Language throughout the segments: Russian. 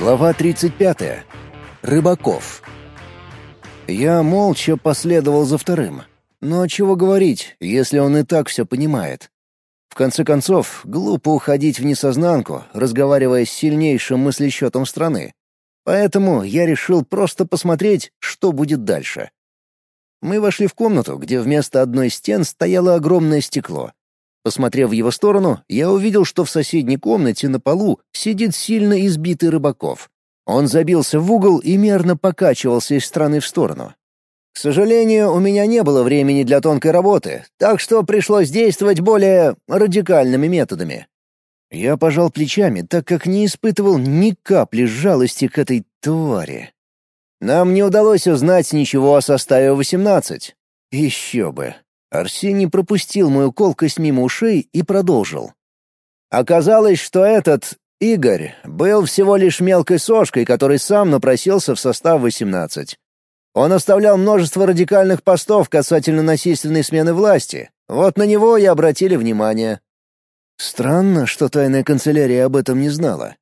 Глава 35. Рыбаков. Я молча последовал за вторым. Но чего говорить, если он и так все понимает? В конце концов, глупо уходить в несознанку, разговаривая с сильнейшим мыслещетом страны. Поэтому я решил просто посмотреть, что будет дальше. Мы вошли в комнату, где вместо одной стен стояло огромное стекло. Посмотрев в его сторону, я увидел, что в соседней комнате на полу сидит сильно избитый рыбаков. Он забился в угол и мерно покачивался из стороны в сторону. К сожалению, у меня не было времени для тонкой работы, так что пришлось действовать более радикальными методами. Я пожал плечами, так как не испытывал ни капли жалости к этой твари. Нам не удалось узнать ничего о составе 18. Еще бы. Арсений пропустил мою колкость мимо ушей и продолжил. Оказалось, что этот Игорь был всего лишь мелкой сошкой, который сам напросился в состав 18. Он оставлял множество радикальных постов касательно насильственной смены власти. Вот на него и обратили внимание. Странно, что тайная канцелярия об этом не знала.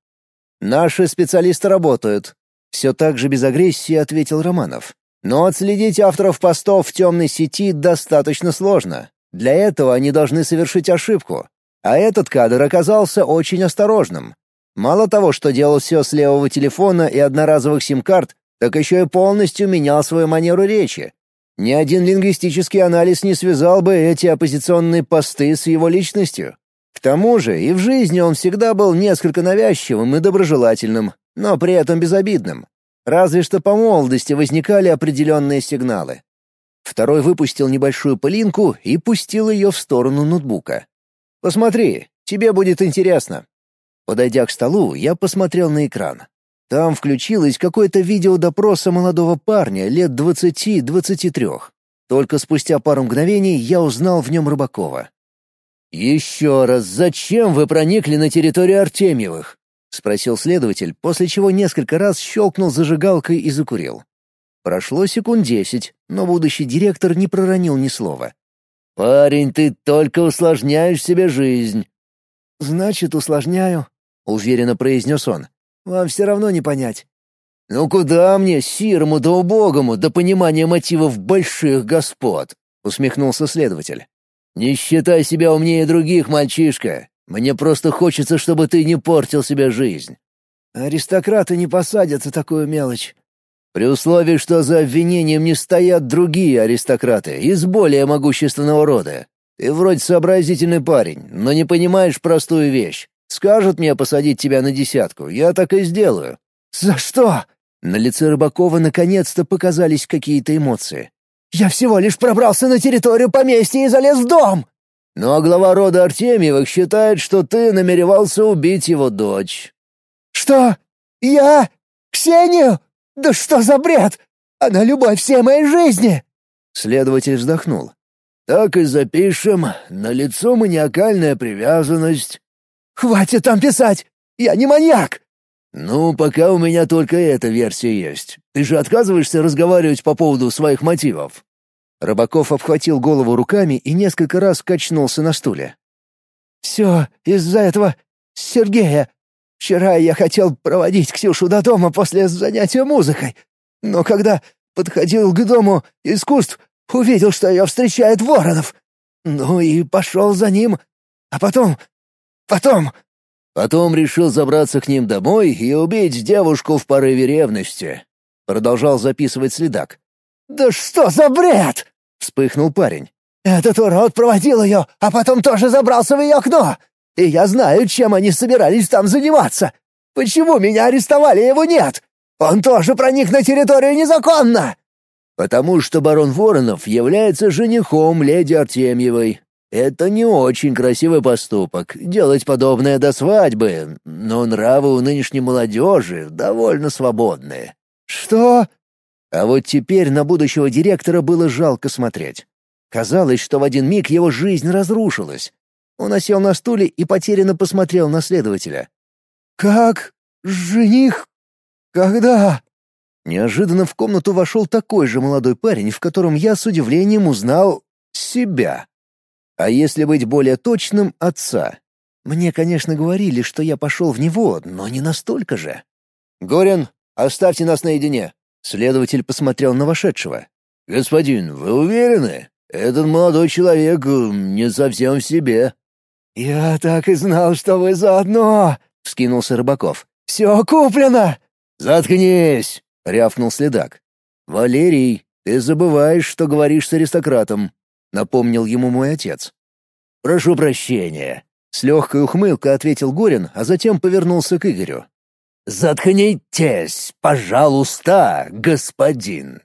Наши специалисты работают. Все так же без агрессии ответил Романов. Но отследить авторов постов в темной сети достаточно сложно. Для этого они должны совершить ошибку. А этот кадр оказался очень осторожным. Мало того, что делал все с левого телефона и одноразовых сим-карт, так еще и полностью менял свою манеру речи. Ни один лингвистический анализ не связал бы эти оппозиционные посты с его личностью. К тому же и в жизни он всегда был несколько навязчивым и доброжелательным, но при этом безобидным. Разве что по молодости возникали определенные сигналы. Второй выпустил небольшую пылинку и пустил ее в сторону ноутбука. «Посмотри, тебе будет интересно». Подойдя к столу, я посмотрел на экран. Там включилось какое-то видео допроса молодого парня лет двадцати-двадцати трех. Только спустя пару мгновений я узнал в нем Рыбакова. «Еще раз, зачем вы проникли на территорию Артемьевых?» — спросил следователь, после чего несколько раз щелкнул зажигалкой и закурил. Прошло секунд десять, но будущий директор не проронил ни слова. «Парень, ты только усложняешь себе жизнь». «Значит, усложняю», — уверенно произнес он. «Вам все равно не понять». «Ну куда мне, сирому да убогому, до понимания мотивов больших господ?» — усмехнулся следователь. «Не считай себя умнее других, мальчишка. Мне просто хочется, чтобы ты не портил себе жизнь». «Аристократы не посадят за такую мелочь». «При условии, что за обвинением не стоят другие аристократы из более могущественного рода. Ты вроде сообразительный парень, но не понимаешь простую вещь. Скажут мне посадить тебя на десятку, я так и сделаю». «За что?» На лице Рыбакова наконец-то показались какие-то эмоции. «Я всего лишь пробрался на территорию поместья и залез в дом!» Но глава рода Артемьевых считает, что ты намеревался убить его дочь». «Что? Я? Ксению? Да что за бред? Она любовь всей моей жизни!» Следователь вздохнул. «Так и запишем. На лицо маниакальная привязанность». «Хватит там писать! Я не маньяк!» «Ну, пока у меня только эта версия есть. Ты же отказываешься разговаривать по поводу своих мотивов?» Рыбаков обхватил голову руками и несколько раз качнулся на стуле. «Все из-за этого Сергея. Вчера я хотел проводить Ксюшу до дома после занятия музыкой, но когда подходил к дому искусств, увидел, что ее встречает Воронов. Ну и пошел за ним. А потом... потом...» Потом решил забраться к ним домой и убить девушку в порыве ревности. Продолжал записывать следак. «Да что за бред!» — вспыхнул парень. «Этот урод проводил ее, а потом тоже забрался в ее окно! И я знаю, чем они собирались там заниматься! Почему меня арестовали, его нет? Он тоже проник на территорию незаконно!» «Потому что барон Воронов является женихом леди Артемьевой. Это не очень красивый поступок, делать подобное до свадьбы, но нравы у нынешней молодежи довольно свободные». «Что?» А вот теперь на будущего директора было жалко смотреть. Казалось, что в один миг его жизнь разрушилась. Он осел на стуле и потерянно посмотрел на следователя. «Как? Жених? Когда?» Неожиданно в комнату вошел такой же молодой парень, в котором я с удивлением узнал себя. А если быть более точным, отца. Мне, конечно, говорили, что я пошел в него, но не настолько же. Горин, оставьте нас наедине». Следователь посмотрел на вошедшего. «Господин, вы уверены? Этот молодой человек не совсем в себе». «Я так и знал, что вы заодно!» — вскинулся Рыбаков. «Все куплено!» «Заткнись!» — рявкнул следак. «Валерий, ты забываешь, что говоришь с аристократом», — напомнил ему мой отец. «Прошу прощения», — с легкой ухмылкой ответил Горин, а затем повернулся к Игорю. «Заткнитесь, пожалуйста, господин!»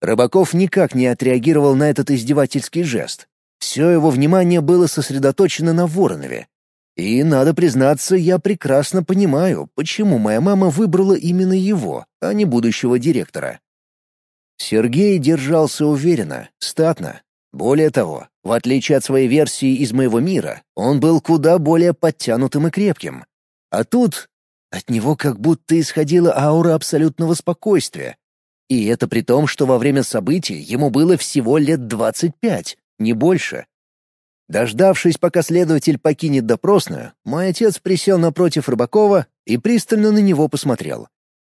Рыбаков никак не отреагировал на этот издевательский жест. Все его внимание было сосредоточено на Воронове. И, надо признаться, я прекрасно понимаю, почему моя мама выбрала именно его, а не будущего директора. Сергей держался уверенно, статно. Более того, в отличие от своей версии из моего мира, он был куда более подтянутым и крепким. А тут от него как будто исходила аура абсолютного спокойствия, и это при том, что во время событий ему было всего лет двадцать пять, не больше. Дождавшись, пока следователь покинет допросную, мой отец присел напротив Рыбакова и пристально на него посмотрел.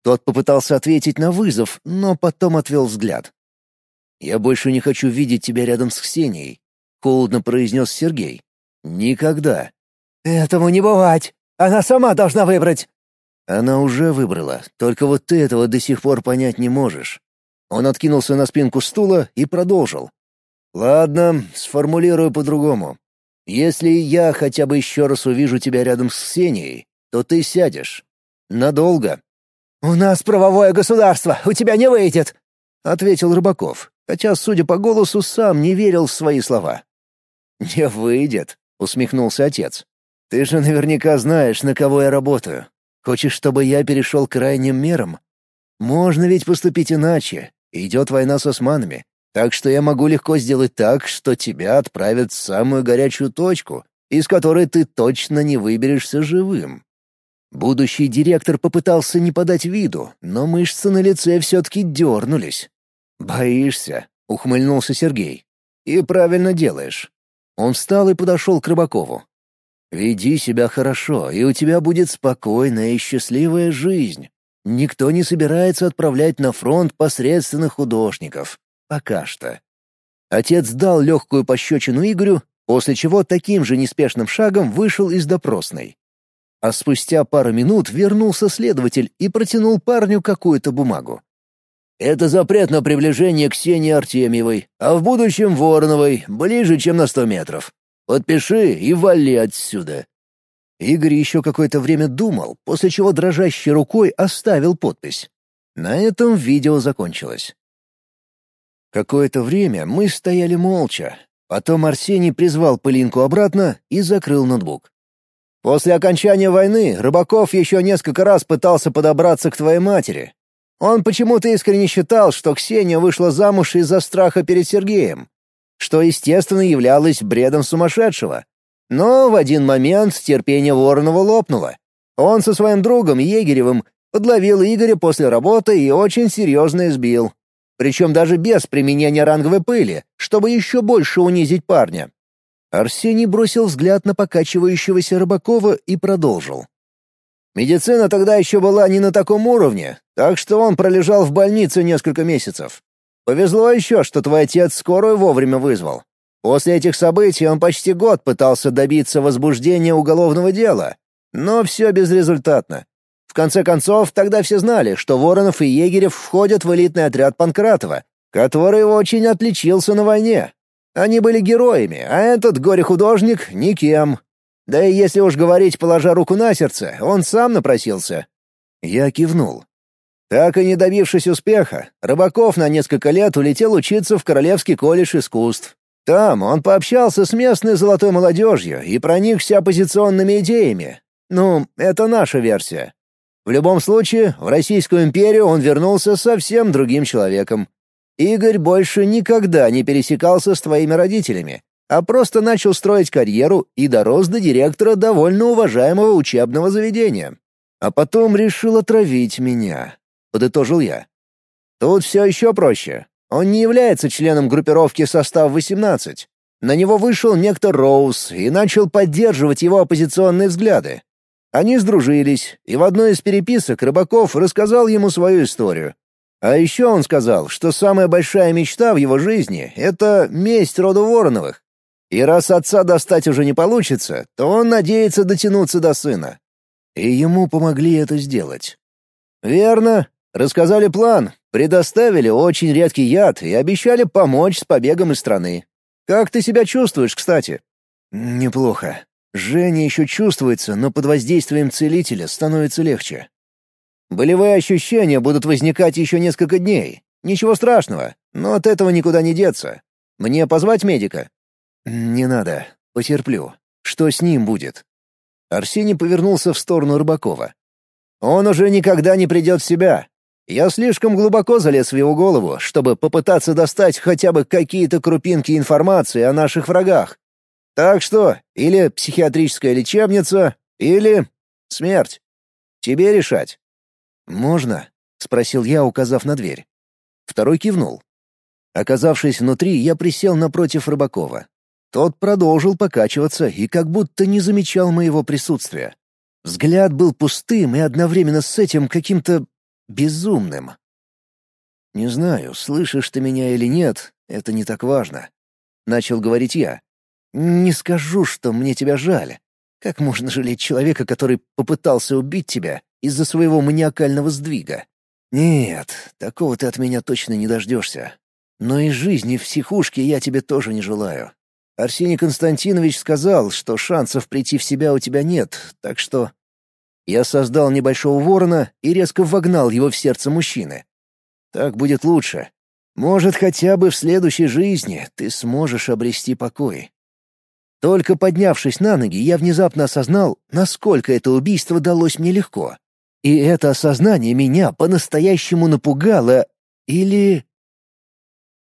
Тот попытался ответить на вызов, но потом отвел взгляд. «Я больше не хочу видеть тебя рядом с Ксенией», — холодно произнес Сергей. «Никогда». «Этому не бывать! Она сама должна выбрать!» Она уже выбрала, только вот ты этого до сих пор понять не можешь. Он откинулся на спинку стула и продолжил. Ладно, сформулирую по-другому. Если я хотя бы еще раз увижу тебя рядом с Ксенией, то ты сядешь. Надолго. «У нас правовое государство, у тебя не выйдет!» — ответил Рыбаков, хотя, судя по голосу, сам не верил в свои слова. «Не выйдет», — усмехнулся отец. «Ты же наверняка знаешь, на кого я работаю. Хочешь, чтобы я перешел к крайним мерам? Можно ведь поступить иначе. Идет война с османами. Так что я могу легко сделать так, что тебя отправят в самую горячую точку, из которой ты точно не выберешься живым. Будущий директор попытался не подать виду, но мышцы на лице все-таки дернулись. «Боишься?» — ухмыльнулся Сергей. «И правильно делаешь». Он встал и подошел к Рыбакову. Веди себя хорошо, и у тебя будет спокойная и счастливая жизнь. Никто не собирается отправлять на фронт посредственных художников. Пока что. Отец дал легкую пощечину Игорю, после чего таким же неспешным шагом вышел из допросной. А спустя пару минут вернулся следователь и протянул парню какую-то бумагу. «Это запрет на приближение к Ксении Артемьевой, а в будущем Вороновой, ближе, чем на сто метров. Подпиши и вали отсюда». Игорь еще какое-то время думал, после чего дрожащей рукой оставил подпись. На этом видео закончилось. Какое-то время мы стояли молча. Потом Арсений призвал пылинку обратно и закрыл ноутбук. «После окончания войны Рыбаков еще несколько раз пытался подобраться к твоей матери. Он почему-то искренне считал, что Ксения вышла замуж из-за страха перед Сергеем что, естественно, являлось бредом сумасшедшего. Но в один момент терпение Воронова лопнуло. Он со своим другом Егеревым подловил Игоря после работы и очень серьезно избил. Причем даже без применения ранговой пыли, чтобы еще больше унизить парня. Арсений бросил взгляд на покачивающегося Рыбакова и продолжил. Медицина тогда еще была не на таком уровне, так что он пролежал в больнице несколько месяцев. Повезло еще, что твой отец скорую вовремя вызвал. После этих событий он почти год пытался добиться возбуждения уголовного дела, но все безрезультатно. В конце концов, тогда все знали, что Воронов и Егерев входят в элитный отряд Панкратова, который очень отличился на войне. Они были героями, а этот горе-художник — никем. Да и если уж говорить, положа руку на сердце, он сам напросился. Я кивнул. Так и не добившись успеха, Рыбаков на несколько лет улетел учиться в Королевский колледж искусств. Там он пообщался с местной золотой молодежью и проникся оппозиционными идеями. Ну, это наша версия. В любом случае, в Российскую империю он вернулся совсем другим человеком. Игорь больше никогда не пересекался с твоими родителями, а просто начал строить карьеру и дорос до директора довольно уважаемого учебного заведения. А потом решил отравить меня. — подытожил я. «Тут все еще проще. Он не является членом группировки «Состав-18». На него вышел некто Роуз и начал поддерживать его оппозиционные взгляды. Они сдружились, и в одной из переписок Рыбаков рассказал ему свою историю. А еще он сказал, что самая большая мечта в его жизни — это месть роду Вороновых. И раз отца достать уже не получится, то он надеется дотянуться до сына. И ему помогли это сделать. «Верно. Рассказали план, предоставили очень редкий яд и обещали помочь с побегом из страны. Как ты себя чувствуешь, кстати?» «Неплохо. Женя еще чувствуется, но под воздействием целителя становится легче. Болевые ощущения будут возникать еще несколько дней. Ничего страшного, но от этого никуда не деться. Мне позвать медика?» «Не надо. Потерплю. Что с ним будет?» Арсений повернулся в сторону Рыбакова. «Он уже никогда не придет в себя. Я слишком глубоко залез в его голову, чтобы попытаться достать хотя бы какие-то крупинки информации о наших врагах. Так что, или психиатрическая лечебница, или смерть. Тебе решать. «Можно?» — спросил я, указав на дверь. Второй кивнул. Оказавшись внутри, я присел напротив Рыбакова. Тот продолжил покачиваться и как будто не замечал моего присутствия. Взгляд был пустым и одновременно с этим каким-то безумным. «Не знаю, слышишь ты меня или нет, это не так важно», — начал говорить я. «Не скажу, что мне тебя жаль. Как можно жалеть человека, который попытался убить тебя из-за своего маниакального сдвига? Нет, такого ты от меня точно не дождешься. Но и жизни в психушке я тебе тоже не желаю. Арсений Константинович сказал, что шансов прийти в себя у тебя нет, так что... Я создал небольшого ворона и резко вогнал его в сердце мужчины. Так будет лучше. Может, хотя бы в следующей жизни ты сможешь обрести покой. Только поднявшись на ноги, я внезапно осознал, насколько это убийство далось мне легко. И это осознание меня по-настоящему напугало или